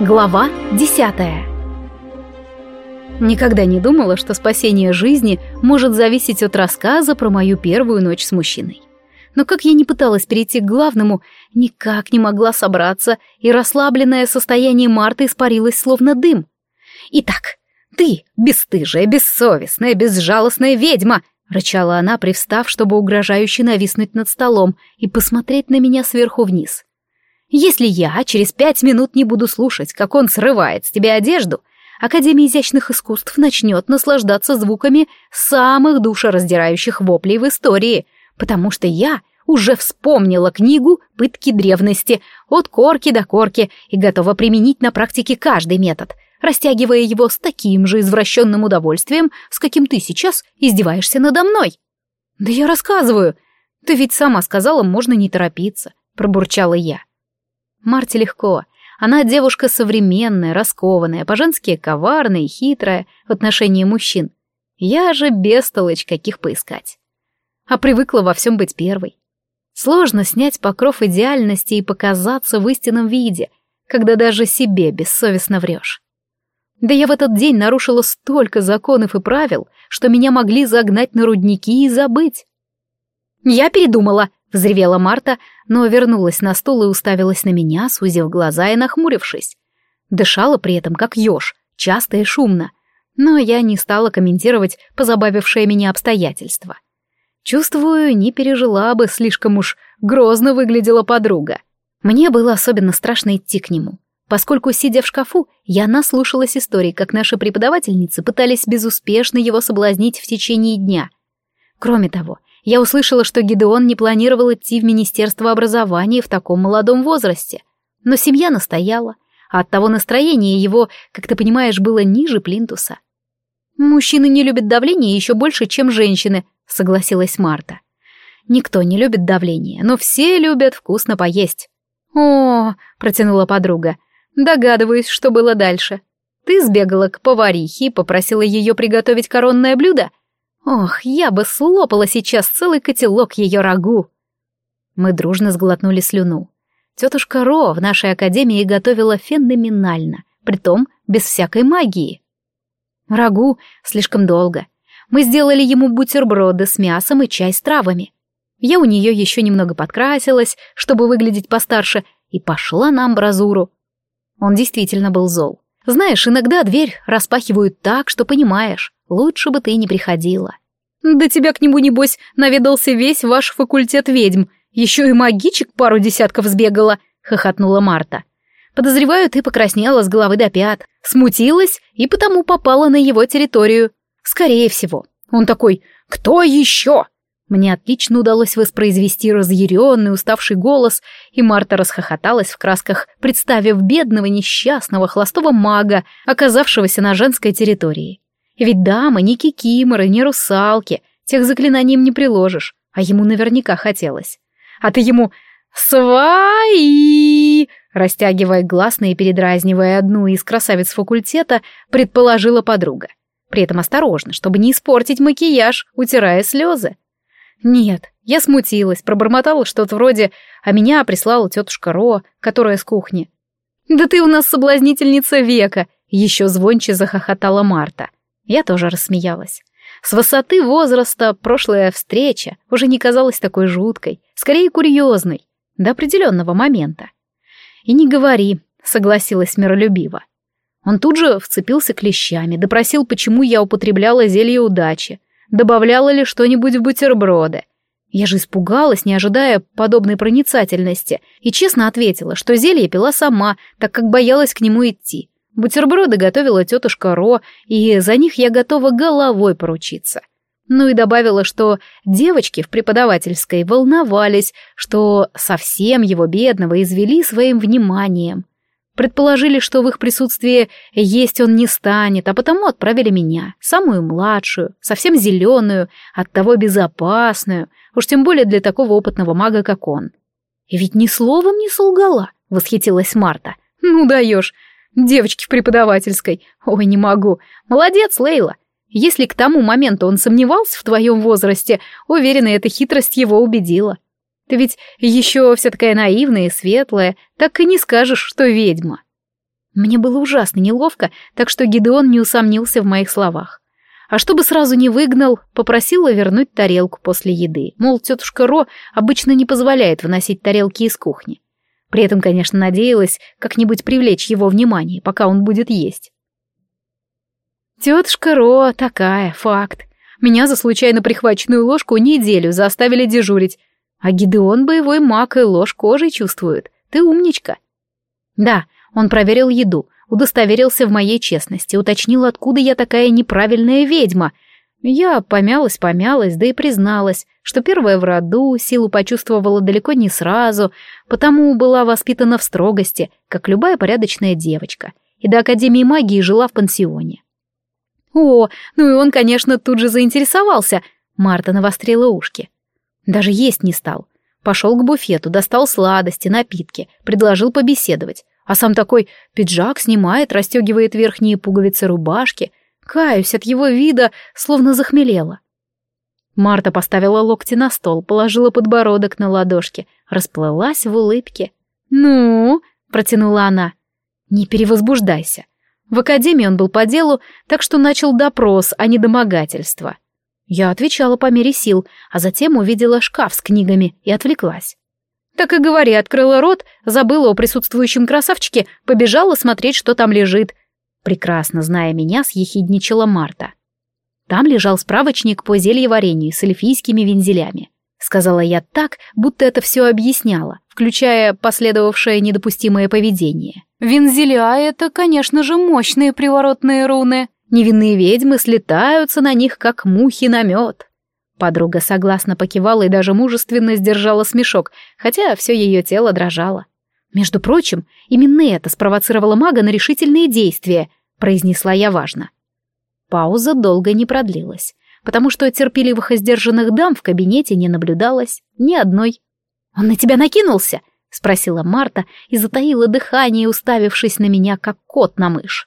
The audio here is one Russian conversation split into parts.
Глава десятая Никогда не думала, что спасение жизни может зависеть от рассказа про мою первую ночь с мужчиной. Но как я не пыталась перейти к главному, никак не могла собраться, и расслабленное состояние Марты испарилось словно дым. «Итак, ты, бесстыжая, бессовестная, безжалостная ведьма!» — рычала она, привстав, чтобы угрожающе нависнуть над столом и посмотреть на меня сверху вниз. «Если я через пять минут не буду слушать, как он срывает с тебя одежду, Академия изящных искусств начнет наслаждаться звуками самых душераздирающих воплей в истории, потому что я уже вспомнила книгу «Пытки древности» от корки до корки и готова применить на практике каждый метод, растягивая его с таким же извращенным удовольствием, с каким ты сейчас издеваешься надо мной. «Да я рассказываю. Ты ведь сама сказала, можно не торопиться», — пробурчала я. Марте легко. Она девушка современная, раскованная, по-женски коварная и хитрая в отношении мужчин. Я же бестолочь, каких поискать. А привыкла во всем быть первой. Сложно снять покров идеальности и показаться в истинном виде, когда даже себе бессовестно врешь. Да я в этот день нарушила столько законов и правил, что меня могли загнать на рудники и забыть. «Я передумала», — взревела Марта, но вернулась на стул и уставилась на меня, сузив глаза и нахмурившись. Дышала при этом как еж, часто и шумно, но я не стала комментировать позабавившее меня обстоятельства. Чувствую, не пережила бы, слишком уж грозно выглядела подруга. Мне было особенно страшно идти к нему, поскольку, сидя в шкафу, я наслушалась историй, как наши преподавательницы пытались безуспешно его соблазнить в течение дня. Кроме того, я услышала, что Гидеон не планировал идти в Министерство образования в таком молодом возрасте. Но семья настояла, а оттого настроение его, как ты понимаешь, было ниже плинтуса. «Мужчины не любят давление еще больше, чем женщины», — согласилась Марта. «Никто не любит давление, но все любят вкусно поесть». «О», — протянула подруга, — «догадываюсь, что было дальше. Ты сбегала к поварихе и попросила ее приготовить коронное блюдо?» Ох, я бы слопала сейчас целый котелок ее рагу. Мы дружно сглотнули слюну. Тетушка Ро в нашей академии готовила феноменально, притом без всякой магии. Рагу слишком долго. Мы сделали ему бутерброды с мясом и чай с травами. Я у нее еще немного подкрасилась, чтобы выглядеть постарше, и пошла на амбразуру. Он действительно был зол. Знаешь, иногда дверь распахивают так, что понимаешь, лучше бы ты не приходила. Да тебя к нему, небось, наведался весь ваш факультет ведьм. Еще и магичек пару десятков сбегала, хохотнула Марта. Подозреваю, ты покраснела с головы до пят, смутилась и потому попала на его территорию. Скорее всего. Он такой «Кто еще?» Мне отлично удалось воспроизвести разъяренный, уставший голос, и Марта расхохоталась в красках, представив бедного несчастного холостого мага, оказавшегося на женской территории. Ведь дамы не кикиморы, не русалки, тех заклинаний им не приложишь, а ему наверняка хотелось. А ты ему «Свои!» растягивая гласные и передразнивая одну из красавиц факультета, предположила подруга. При этом осторожно, чтобы не испортить макияж, утирая слезы. Нет, я смутилась, пробормотала что-то вроде «А меня прислала тетушка Ро, которая с кухни». «Да ты у нас соблазнительница века!» Еще звонче захохотала Марта. Я тоже рассмеялась. С высоты возраста прошлая встреча уже не казалась такой жуткой, скорее курьезной, до определенного момента. «И не говори», — согласилась миролюбиво. Он тут же вцепился клещами, допросил, почему я употребляла зелье удачи, добавляла ли что-нибудь в бутерброды. Я же испугалась, не ожидая подобной проницательности, и честно ответила, что зелье пила сама, так как боялась к нему идти. Бутерброды готовила тетушка Ро, и за них я готова головой поручиться. Ну и добавила, что девочки в преподавательской волновались, что совсем его бедного извели своим вниманием. Предположили, что в их присутствии есть он не станет, а потому отправили меня, самую младшую, совсем зеленую, оттого безопасную, уж тем более для такого опытного мага, как он. Ведь ни словом не солгала, восхитилась Марта. Ну даешь, девочки в преподавательской. Ой, не могу. Молодец, Лейла. Если к тому моменту он сомневался в твоем возрасте, уверена, эта хитрость его убедила. Ты ведь еще вся такая наивная и светлая, так и не скажешь, что ведьма. Мне было ужасно неловко, так что Гидеон не усомнился в моих словах. А чтобы сразу не выгнал, попросила вернуть тарелку после еды. Мол, тетушка Ро обычно не позволяет выносить тарелки из кухни. При этом, конечно, надеялась как-нибудь привлечь его внимание, пока он будет есть. Тетушка Ро такая, факт. Меня за случайно прихваченную ложку неделю заставили дежурить. А Гидеон боевой маг и ложь кожей чувствует. Ты умничка. Да, он проверил еду, удостоверился в моей честности, уточнил, откуда я такая неправильная ведьма. Я помялась-помялась, да и призналась, что первая в роду, силу почувствовала далеко не сразу, потому была воспитана в строгости, как любая порядочная девочка, и до Академии магии жила в пансионе. О, ну и он, конечно, тут же заинтересовался. Марта навострила ушки. Даже есть не стал. Пошел к буфету, достал сладости, напитки, предложил побеседовать. А сам такой пиджак снимает, расстегивает верхние пуговицы рубашки. Каюсь от его вида, словно захмелела. Марта поставила локти на стол, положила подбородок на ладошки, расплылась в улыбке. «Ну?» — протянула она. «Не перевозбуждайся. В академии он был по делу, так что начал допрос, а не домогательство. Я отвечала по мере сил, а затем увидела шкаф с книгами и отвлеклась. Так и говори, открыла рот, забыла о присутствующем красавчике, побежала смотреть, что там лежит. Прекрасно зная меня, съехидничала Марта. Там лежал справочник по зельеварению с эльфийскими вензелями. Сказала я так, будто это все объясняла, включая последовавшее недопустимое поведение. Вензеля — это, конечно же, мощные приворотные руны. Невинные ведьмы слетаются на них, как мухи на мед. Подруга согласно покивала и даже мужественно сдержала смешок, хотя все ее тело дрожало. «Между прочим, именно это спровоцировало мага на решительные действия», — произнесла я важно. Пауза долго не продлилась потому что терпеливых и сдержанных дам в кабинете не наблюдалось ни одной. «Он на тебя накинулся?» — спросила Марта и затаила дыхание, уставившись на меня, как кот на мышь.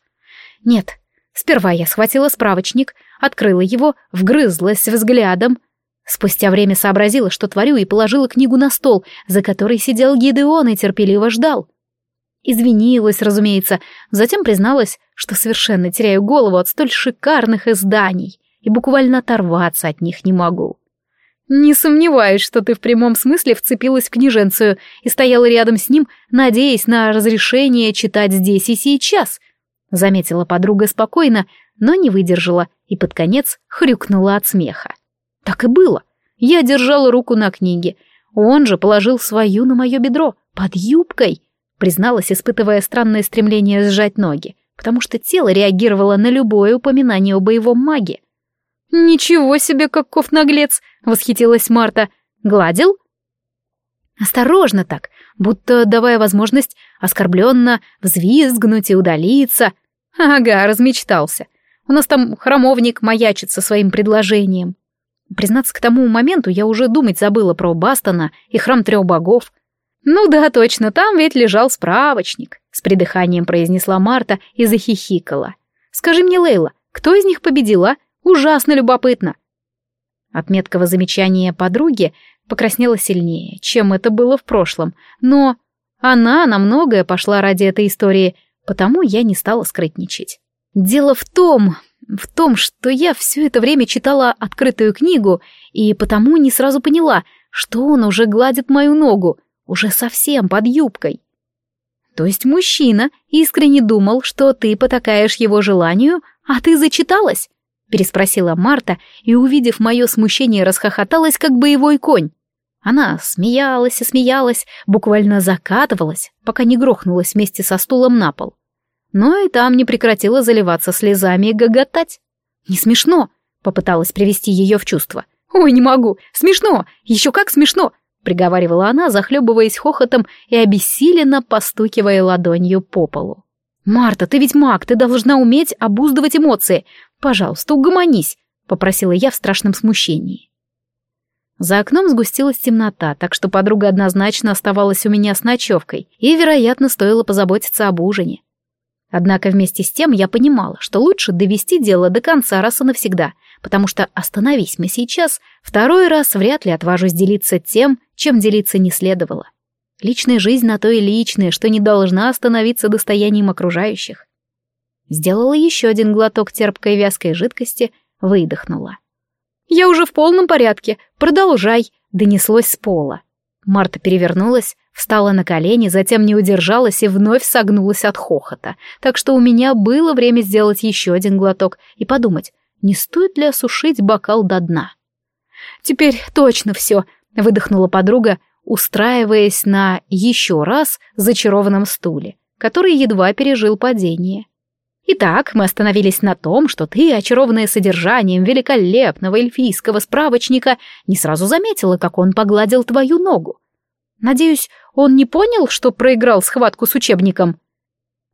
«Нет. Сперва я схватила справочник, открыла его, вгрызлась взглядом. Спустя время сообразила, что творю, и положила книгу на стол, за которой сидел Гидеон и терпеливо ждал. Извинилась, разумеется, затем призналась, что совершенно теряю голову от столь шикарных изданий и буквально оторваться от них не могу. Не сомневаюсь, что ты в прямом смысле вцепилась в княженцию и стояла рядом с ним, надеясь на разрешение читать здесь и сейчас, заметила подруга спокойно, но не выдержала и под конец хрюкнула от смеха. Так и было. Я держала руку на книге, он же положил свою на мое бедро, под юбкой, призналась, испытывая странное стремление сжать ноги, потому что тело реагировало на любое упоминание о боевом маге. «Ничего себе, каков наглец!» — восхитилась Марта. «Гладил?» «Осторожно так, будто давая возможность оскорбленно взвизгнуть и удалиться. Ага, размечтался. У нас там храмовник маячит со своим предложением. Признаться, к тому моменту я уже думать забыла про Бастона и храм трех богов. Ну да, точно, там ведь лежал справочник, с придыханием произнесла Марта и захихикала. Скажи мне, Лейла, кто из них победила? Ужасно любопытно. От меткого замечания подруги покраснела сильнее, чем это было в прошлом, но она на многое пошла ради этой истории, потому я не стала скрытничать. Дело в том, в том, что я все это время читала открытую книгу и потому не сразу поняла, что он уже гладит мою ногу, уже совсем под юбкой. То есть мужчина искренне думал, что ты потакаешь его желанию, а ты зачиталась переспросила Марта и, увидев мое смущение, расхохоталась, как боевой конь. Она смеялась и смеялась, буквально закатывалась, пока не грохнулась вместе со стулом на пол. Но и там не прекратила заливаться слезами и гоготать. «Не смешно!» — попыталась привести ее в чувство. «Ой, не могу! Смешно! Еще как смешно!» — приговаривала она, захлебываясь хохотом и обессиленно постукивая ладонью по полу. «Марта, ты ведь маг, ты должна уметь обуздывать эмоции. Пожалуйста, угомонись», — попросила я в страшном смущении. За окном сгустилась темнота, так что подруга однозначно оставалась у меня с ночевкой, и, вероятно, стоило позаботиться об ужине. Однако вместе с тем я понимала, что лучше довести дело до конца раз и навсегда, потому что остановись мы сейчас, второй раз вряд ли отважусь делиться тем, чем делиться не следовало. Личная жизнь на то и личная, что не должна становиться достоянием окружающих. Сделала еще один глоток терпкой вязкой жидкости, выдохнула. «Я уже в полном порядке, продолжай», — донеслось с пола. Марта перевернулась, встала на колени, затем не удержалась и вновь согнулась от хохота, так что у меня было время сделать еще один глоток и подумать, не стоит ли осушить бокал до дна. «Теперь точно все», — выдохнула подруга, устраиваясь на еще раз зачарованном стуле, который едва пережил падение. Итак, мы остановились на том, что ты, очарованная содержанием великолепного эльфийского справочника, не сразу заметила, как он погладил твою ногу. Надеюсь, он не понял, что проиграл схватку с учебником?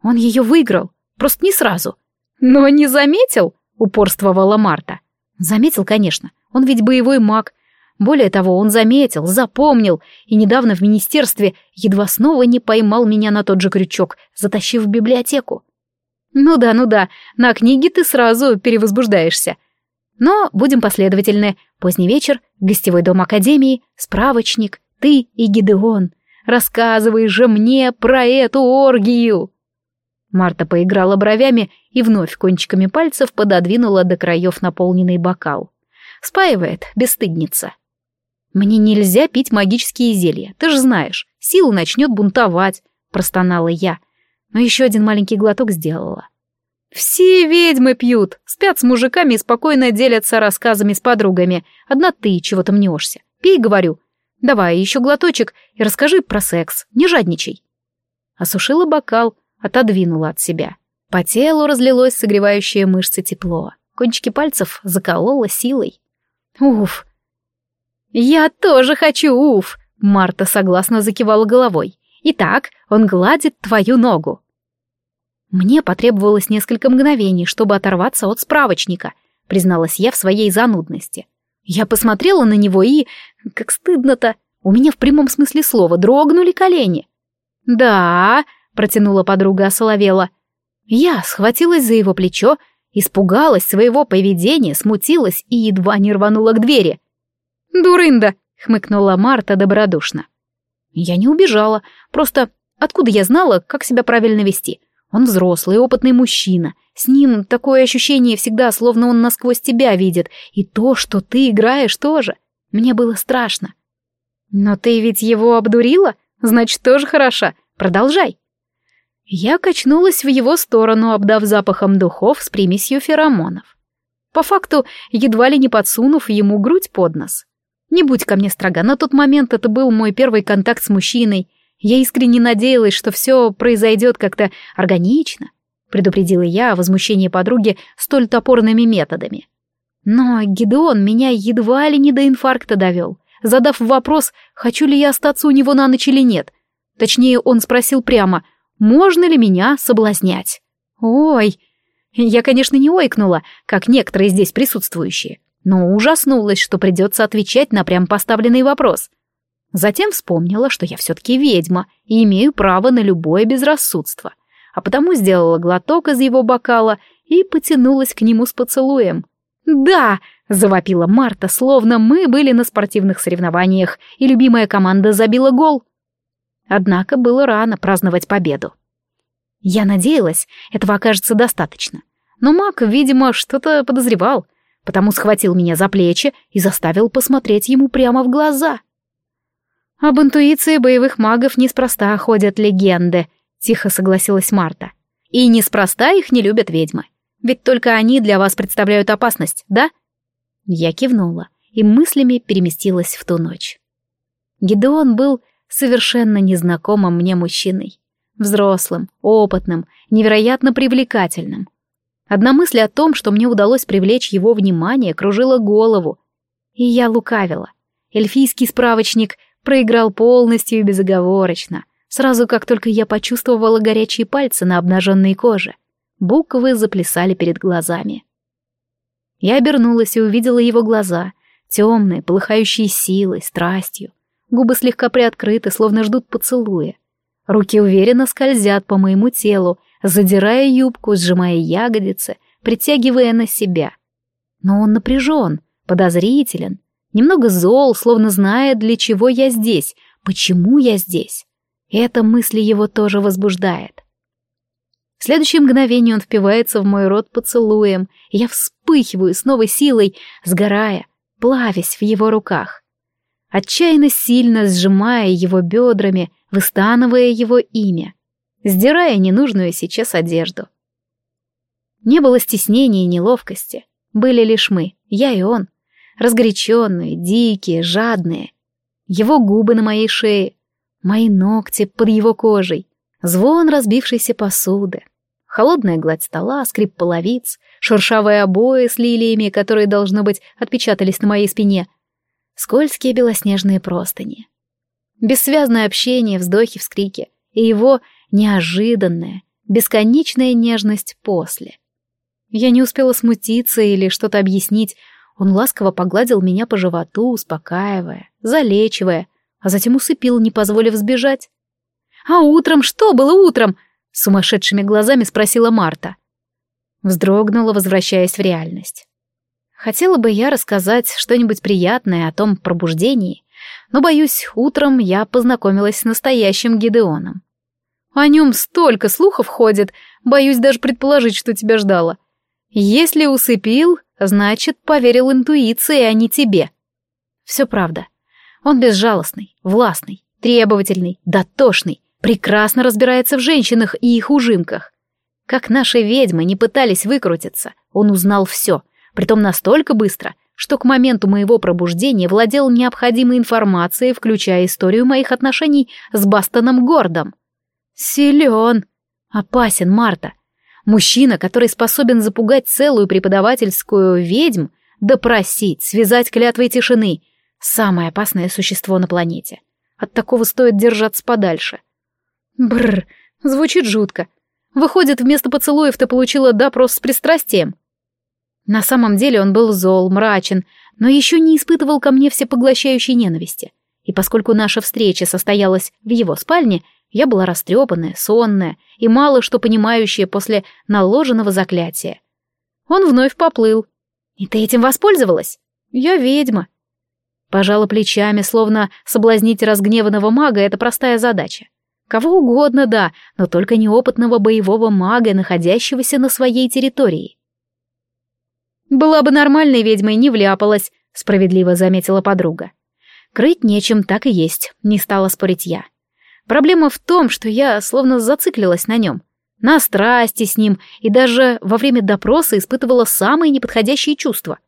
Он ее выиграл, просто не сразу. Но не заметил, упорствовала Марта. Заметил, конечно, он ведь боевой маг. Более того, он заметил, запомнил, и недавно в министерстве едва снова не поймал меня на тот же крючок, затащив в библиотеку. Ну да, ну да, на книге ты сразу перевозбуждаешься. Но будем последовательны. Поздний вечер, гостевой дом Академии, справочник, ты и Гидеон. Рассказывай же мне про эту оргию. Марта поиграла бровями и вновь кончиками пальцев пододвинула до краев наполненный бокал. Спаивает, бесстыдница. Мне нельзя пить магические зелья, ты же знаешь, сила начнет бунтовать, простонала я, но еще один маленький глоток сделала. Все ведьмы пьют, спят с мужиками и спокойно делятся рассказами с подругами. Одна ты чего-то мнешься. Пей, говорю. Давай еще глоточек и расскажи про секс, не жадничай. Осушила бокал, отодвинула от себя. По телу разлилось согревающее мышцы тепло. Кончики пальцев заколола силой. Уф. Я тоже хочу уф. Марта согласно закивала головой. Итак, он гладит твою ногу. Мне потребовалось несколько мгновений, чтобы оторваться от справочника, призналась я в своей занудности. Я посмотрела на него и... Как стыдно-то. У меня в прямом смысле слова дрогнули колени. «Да», — протянула подруга осоловела. Я схватилась за его плечо, испугалась своего поведения, смутилась и едва не рванула к двери. «Дурында», — хмыкнула Марта добродушно. Я не убежала, просто откуда я знала, как себя правильно вести? Он взрослый, опытный мужчина. С ним такое ощущение всегда, словно он насквозь тебя видит. И то, что ты играешь, тоже. Мне было страшно. Но ты ведь его обдурила? Значит, тоже хороша. Продолжай. Я качнулась в его сторону, обдав запахом духов с примесью феромонов. По факту, едва ли не подсунув ему грудь под нос. Не будь ко мне строга, на тот момент это был мой первый контакт с мужчиной. Я искренне надеялась, что все произойдет как-то органично, предупредила я о возмущении подруги столь топорными методами. Но Гидеон меня едва ли не до инфаркта довел, задав вопрос, хочу ли я остаться у него на ночь или нет. Точнее, он спросил прямо, можно ли меня соблазнять. Ой, я, конечно, не ойкнула, как некоторые здесь присутствующие но ужаснулась, что придется отвечать на прям поставленный вопрос. Затем вспомнила, что я все-таки ведьма и имею право на любое безрассудство, а потому сделала глоток из его бокала и потянулась к нему с поцелуем. «Да!» — завопила Марта, словно мы были на спортивных соревнованиях, и любимая команда забила гол. Однако было рано праздновать победу. Я надеялась, этого окажется достаточно. Но Мак, видимо, что-то подозревал — потому схватил меня за плечи и заставил посмотреть ему прямо в глаза. «Об интуиции боевых магов неспроста ходят легенды», — тихо согласилась Марта. «И неспроста их не любят ведьмы. Ведь только они для вас представляют опасность, да?» Я кивнула и мыслями переместилась в ту ночь. Гидеон был совершенно незнакомым мне мужчиной. Взрослым, опытным, невероятно привлекательным. Одна мысль о том, что мне удалось привлечь его внимание, кружила голову. И я лукавила. Эльфийский справочник проиграл полностью и безоговорочно. Сразу как только я почувствовала горячие пальцы на обнаженной коже. Буквы заплясали перед глазами. Я обернулась и увидела его глаза, темные, полыхающие силой, страстью. Губы слегка приоткрыты, словно ждут поцелуя. Руки уверенно скользят по моему телу, задирая юбку, сжимая ягодицы, притягивая на себя. Но он напряжен, подозрителен, немного зол, словно зная, для чего я здесь, почему я здесь. И эта мысль его тоже возбуждает. В следующее мгновение он впивается в мой рот поцелуем, и я вспыхиваю с новой силой, сгорая, плавясь в его руках. Отчаянно сильно сжимая его бедрами, выстанывая его имя, сдирая ненужную сейчас одежду. Не было стеснения и неловкости, были лишь мы, я и он, разгоряченные, дикие, жадные. Его губы на моей шее, мои ногти под его кожей, звон разбившейся посуды, холодная гладь стола, скрип половиц, шершавые обои с лилиями, которые, должно быть, отпечатались на моей спине, скользкие белоснежные простыни. Бессвязное общение, вздохи, вскрики и его неожиданная, бесконечная нежность после. Я не успела смутиться или что-то объяснить, он ласково погладил меня по животу, успокаивая, залечивая, а затем усыпил, не позволив сбежать. «А утром что было утром?» — сумасшедшими глазами спросила Марта. Вздрогнула, возвращаясь в реальность. Хотела бы я рассказать что-нибудь приятное о том пробуждении, но, боюсь, утром я познакомилась с настоящим Гидеоном. О нем столько слухов ходит, боюсь даже предположить, что тебя ждало. Если усыпил, значит, поверил интуиции, а не тебе. Все правда. Он безжалостный, властный, требовательный, дотошный, прекрасно разбирается в женщинах и их ужимках. Как наши ведьмы не пытались выкрутиться, он узнал все, притом настолько быстро, что к моменту моего пробуждения владел необходимой информацией, включая историю моих отношений с Бастоном Гордом. Силен. Опасен, Марта. Мужчина, который способен запугать целую преподавательскую ведьм, допросить, связать клятвой тишины. Самое опасное существо на планете. От такого стоит держаться подальше. Бррр, звучит жутко. Выходит, вместо поцелуев ты получила допрос с пристрастием. На самом деле он был зол, мрачен, но еще не испытывал ко мне всепоглощающей ненависти. И поскольку наша встреча состоялась в его спальне, я была растрепанная, сонная и мало что понимающая после наложенного заклятия. Он вновь поплыл. «И ты этим воспользовалась?» «Я ведьма». Пожала плечами, словно соблазнить разгневанного мага — это простая задача. Кого угодно, да, но только неопытного боевого мага, находящегося на своей территории. «Была бы нормальной ведьмой, не вляпалась», — справедливо заметила подруга. «Крыть нечем, так и есть», — не стала спорить я. Проблема в том, что я словно зациклилась на нем, на страсти с ним, и даже во время допроса испытывала самые неподходящие чувства.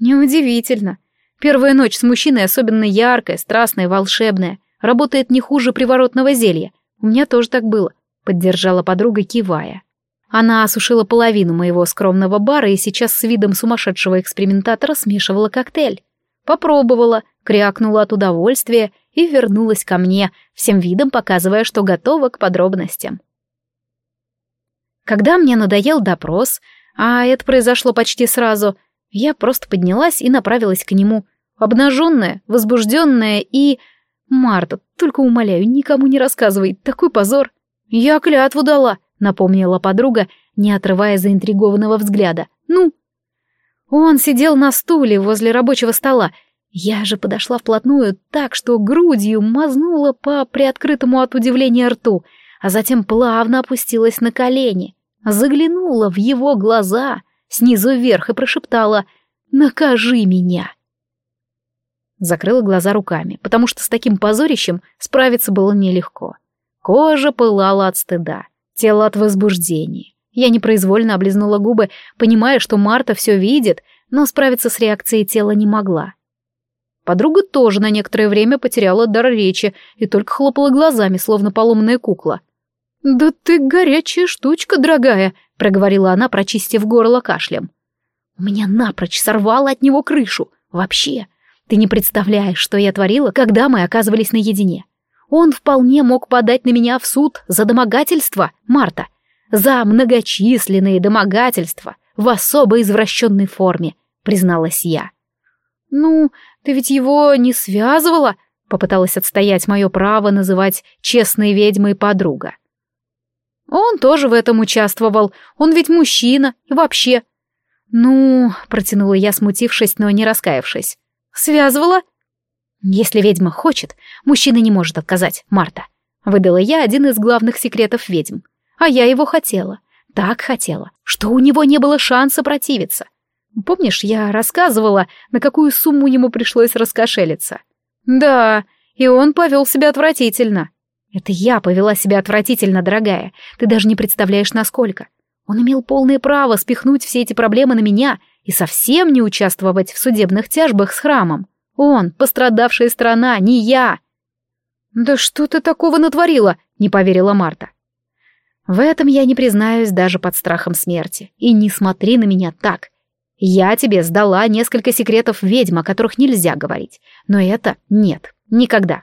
Неудивительно. Первая ночь с мужчиной особенно яркая, страстная, волшебная, работает не хуже приворотного зелья. У меня тоже так было, поддержала подруга, кивая. Она осушила половину моего скромного бара и сейчас с видом сумасшедшего экспериментатора смешивала коктейль. Попробовала, крякнула от удовольствия и вернулась ко мне, всем видом показывая, что готова к подробностям. Когда мне надоел допрос, а это произошло почти сразу, я просто поднялась и направилась к нему, обнаженная, возбужденная и... «Марта, только умоляю, никому не рассказывай, такой позор!» «Я клятву дала», — напомнила подруга, не отрывая заинтригованного взгляда. «Ну?» Он сидел на стуле возле рабочего стола я же подошла вплотную так, что грудью мазнула по приоткрытому от удивления рту, а затем плавно опустилась на колени, заглянула в его глаза снизу вверх и прошептала «Накажи меня!». Закрыла глаза руками, потому что с таким позорищем справиться было нелегко. Кожа пылала от стыда, тело от возбуждения. Я непроизвольно облизнула губы, понимая, что Марта все видит, но справиться с реакцией тела не могла. Подруга тоже на некоторое время потеряла дар речи и только хлопала глазами, словно поломанная кукла. «Да ты горячая штучка, дорогая», — проговорила она, прочистив горло кашлем. «У меня напрочь сорвало от него крышу. Вообще, ты не представляешь, что я творила, когда мы оказывались наедине. Он вполне мог подать на меня в суд за домогательство, Марта, за многочисленные домогательства в особо извращенной форме», — призналась я. «Ну, ты ведь его не связывала?» — попыталась отстоять мое право называть честной ведьмой подруга. «Он тоже в этом участвовал. Он ведь мужчина. И вообще...» «Ну...» — протянула я, смутившись, но не раскаявшись. «Связывала?» «Если ведьма хочет, мужчина не может отказать, Марта. Выдала я один из главных секретов ведьм. А я его хотела. Так хотела, что у него не было шанса противиться. Помнишь, я рассказывала, на какую сумму ему пришлось раскошелиться? Да, и он повел себя отвратительно. Это я повела себя отвратительно, дорогая. Ты даже не представляешь, насколько. Он имел полное право спихнуть все эти проблемы на меня и совсем не участвовать в судебных тяжбах с храмом. Он, пострадавшая сторона, не я. «Да что ты такого натворила?» — не поверила Марта. «В этом я не признаюсь даже под страхом смерти. И не смотри на меня так. Я тебе сдала несколько секретов ведьм, о которых нельзя говорить. Но это нет, никогда.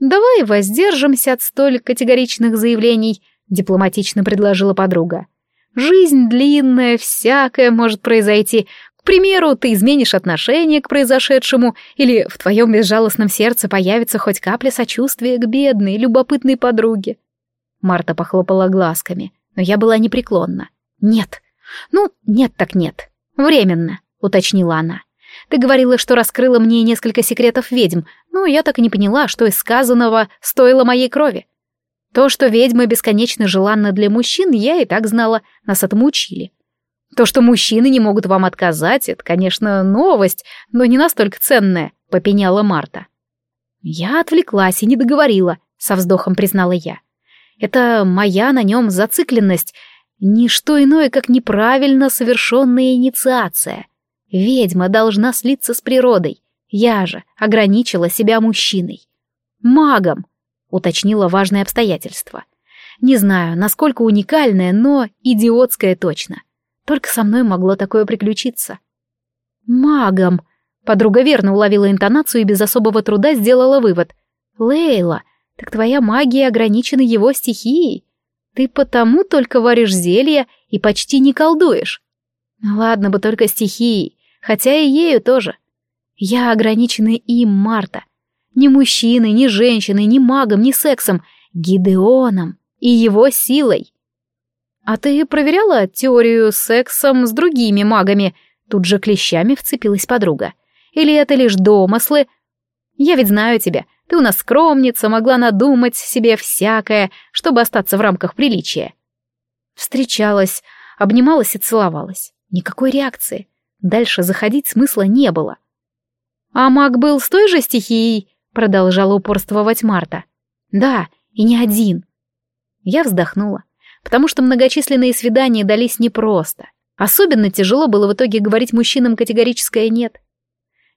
Давай воздержимся от столь категоричных заявлений, дипломатично предложила подруга. Жизнь длинная, всякое может произойти. К примеру, ты изменишь отношение к произошедшему, или в твоем безжалостном сердце появится хоть капля сочувствия к бедной, любопытной подруге. Марта похлопала глазками, но я была непреклонна. Нет. Ну, нет так нет. «Временно», — уточнила она. «Ты говорила, что раскрыла мне несколько секретов ведьм, но я так и не поняла, что из сказанного стоило моей крови. То, что ведьмы бесконечно желанны для мужчин, я и так знала, нас этому учили. То, что мужчины не могут вам отказать, это, конечно, новость, но не настолько ценная», — попеняла Марта. «Я отвлеклась и не договорила», — со вздохом признала я. «Это моя на нем зацикленность, Ничто иное, как неправильно совершенная инициация. Ведьма должна слиться с природой. Я же ограничила себя мужчиной. Магом, уточнила важное обстоятельство. Не знаю, насколько уникальное, но идиотское точно. Только со мной могло такое приключиться. Магом. Подруга верно уловила интонацию и без особого труда сделала вывод. Лейла, так твоя магия ограничена его стихией. Ты потому только варишь зелья и почти не колдуешь. Ладно бы только стихией, хотя и ею тоже. Я ограничена им, Марта. Ни мужчиной, ни женщиной, ни магом, ни сексом, Гидеоном и его силой. А ты проверяла теорию сексом с другими магами? Тут же клещами вцепилась подруга. Или это лишь домыслы? Я ведь знаю тебя, ты у нас скромница, могла надумать себе всякое, чтобы остаться в рамках приличия. Встречалась, обнималась и целовалась. Никакой реакции. Дальше заходить смысла не было. «А маг был с той же стихией?» — продолжала упорствовать Марта. «Да, и не один». Я вздохнула, потому что многочисленные свидания дались непросто. Особенно тяжело было в итоге говорить мужчинам категорическое «нет».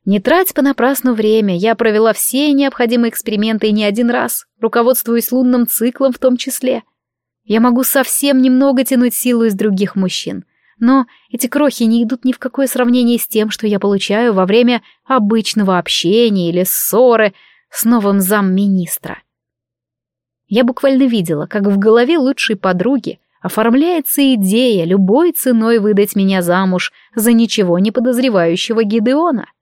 Не трать понапрасну время, я провела все необходимые эксперименты не один раз, руководствуясь лунным циклом в том числе. Я могу совсем немного тянуть силу из других мужчин, но эти крохи не идут ни в какое сравнение с тем, что я получаю во время обычного общения или ссоры с новым замминистра. Я буквально видела, как в голове лучшей подруги оформляется идея любой ценой выдать меня замуж за ничего не подозревающего Гидеона —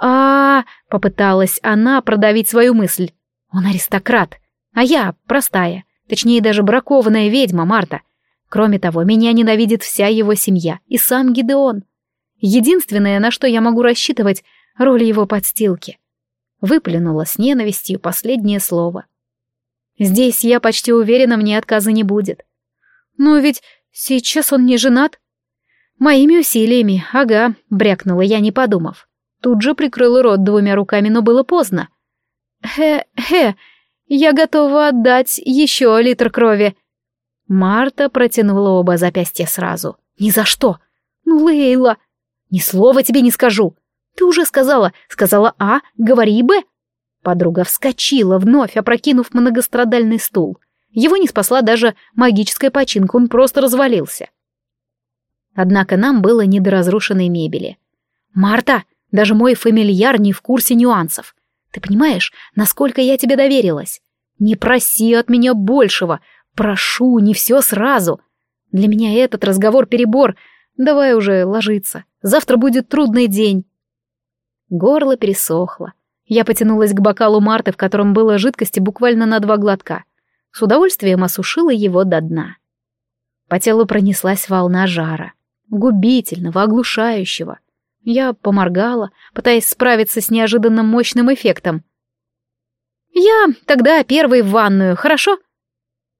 а, попыталась она продавить свою мысль. Он аристократ, а я простая, точнее даже бракованная ведьма Марта. Кроме того, меня ненавидит вся его семья и сам Гидеон. Единственное, на что я могу рассчитывать, роль его подстилки. Выплюнула с ненавистью последнее слово. Здесь, я почти уверена, мне отказа не будет. Но ведь сейчас он не женат. Моими усилиями, ага, брякнула я, не подумав. Тут же прикрыла рот двумя руками, но было поздно. «Хе-хе, я готова отдать еще литр крови». Марта протянула оба запястья сразу. «Ни за что!» «Ну, Лейла!» «Ни слова тебе не скажу!» «Ты уже сказала, сказала А, говори Б!» Подруга вскочила, вновь опрокинув многострадальный стул. Его не спасла даже магическая починка, он просто развалился. Однако нам было не до разрушенной мебели. «Марта!» Даже мой фамильяр не в курсе нюансов. Ты понимаешь, насколько я тебе доверилась? Не проси от меня большего. Прошу, не все сразу. Для меня этот разговор перебор. Давай уже ложиться. Завтра будет трудный день. Горло пересохло. Я потянулась к бокалу Марты, в котором было жидкости буквально на два глотка. С удовольствием осушила его до дна. По телу пронеслась волна жара. Губительного, оглушающего — я поморгала, пытаясь справиться с неожиданным мощным эффектом. Я тогда первый в ванную, хорошо?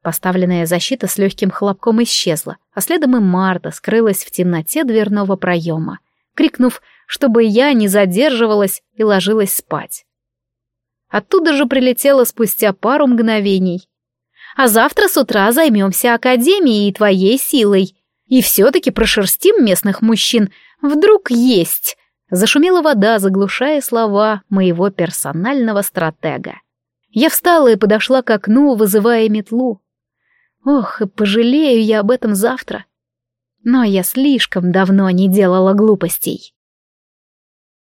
Поставленная защита с легким хлопком исчезла, а следом и Марта скрылась в темноте дверного проема, крикнув, чтобы я не задерживалась и ложилась спать. Оттуда же прилетела спустя пару мгновений. «А завтра с утра займемся Академией и твоей силой. И все-таки прошерстим местных мужчин. Вдруг есть!» Зашумела вода, заглушая слова моего персонального стратега. Я встала и подошла к окну, вызывая метлу. Ох, и пожалею я об этом завтра. Но я слишком давно не делала глупостей.